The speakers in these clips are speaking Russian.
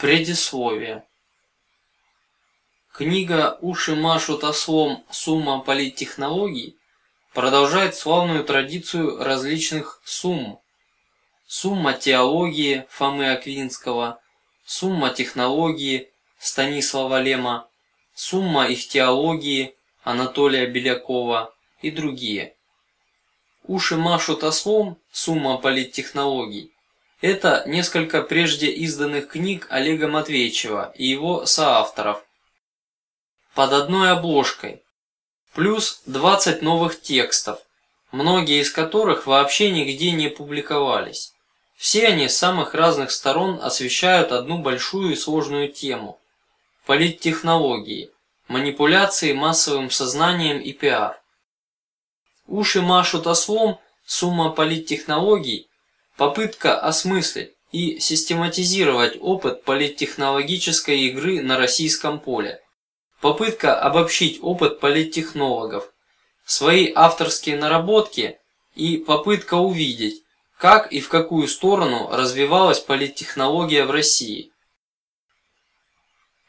Предисловие. Книга «Уши машут ослом. Сумма политтехнологий» продолжает славную традицию различных сумм. Сумма теологии Фомы Аквинского, сумма технологии Станислава Лема, сумма их теологии Анатолия Белякова и другие. Уши машут ослом. Сумма политтехнологий это несколько прежде изданных книг Олега Матвеевичева и его соавторов под одной обложкой, плюс 20 новых текстов, многие из которых вообще нигде не публиковались. Все они с самых разных сторон освещают одну большую и сложную тему: политтехнологии, манипуляции массовым сознанием и пиар. Уши машут ослом. Сумма политтехнологий Попытка осмыслить и систематизировать опыт политтехнологической игры на российском поле. Попытка обобщить опыт политтехнологов, свои авторские наработки и попытка увидеть, как и в какую сторону развивалась политтехнология в России.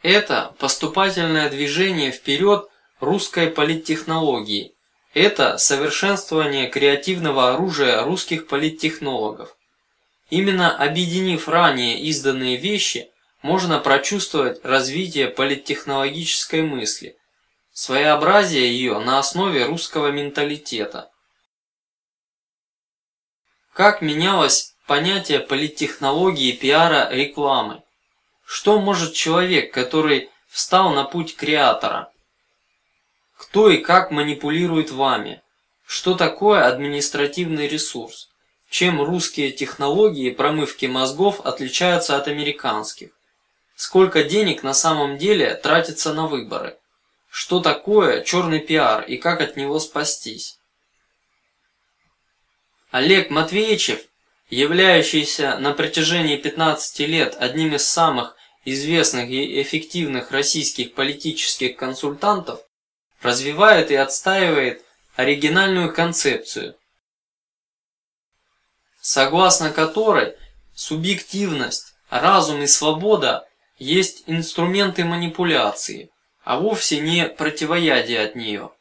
Это поступательное движение вперед русской политтехнологии. Это совершенствование креативного оружия русских политтехнологов. Именно объединив ранее изданные вещи, можно прочувствовать развитие политтехнологической мысли, своеобразие ее на основе русского менталитета. Как менялось понятие политтехнологии, пиара, рекламы? Что может человек, который встал на путь креатора? Кто и как манипулирует вами? Что такое административный ресурс? Чем русские технологии промывки мозгов отличаются от американских? Сколько денег на самом деле тратится на выборы? Что такое черный пиар и как от него спастись? Олег Матвеевичев, являющийся на протяжении 15 лет одним из самых известных и эффективных российских политических консультантов, развивает и отстаивает оригинальную концепцию, согласно которой субъективность, разум и свобода есть инструменты манипуляции, а вовсе не противоядие от нее.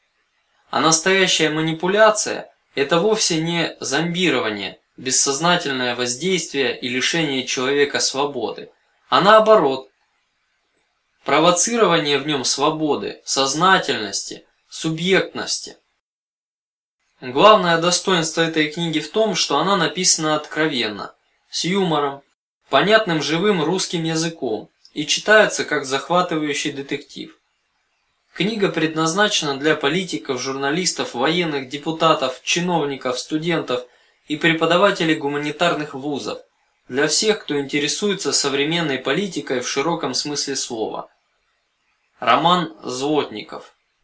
А настоящая манипуляция – это вовсе не зомбирование, бессознательное воздействие и лишение человека свободы, а наоборот, провоцирование в нем свободы, сознательности, субъектности. Главное достоинство этой книги в том, что она написана откровенно, с юмором, понятным живым русским языком и читается как захватывающий детектив. Книга предназначена для политиков, журналистов, военных, депутатов, чиновников, студентов и преподавателей гуманитарных вузов, для всех, кто интересуется современной политикой в широком смысле слова. Роман Злотников